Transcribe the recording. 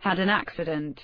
had an accident.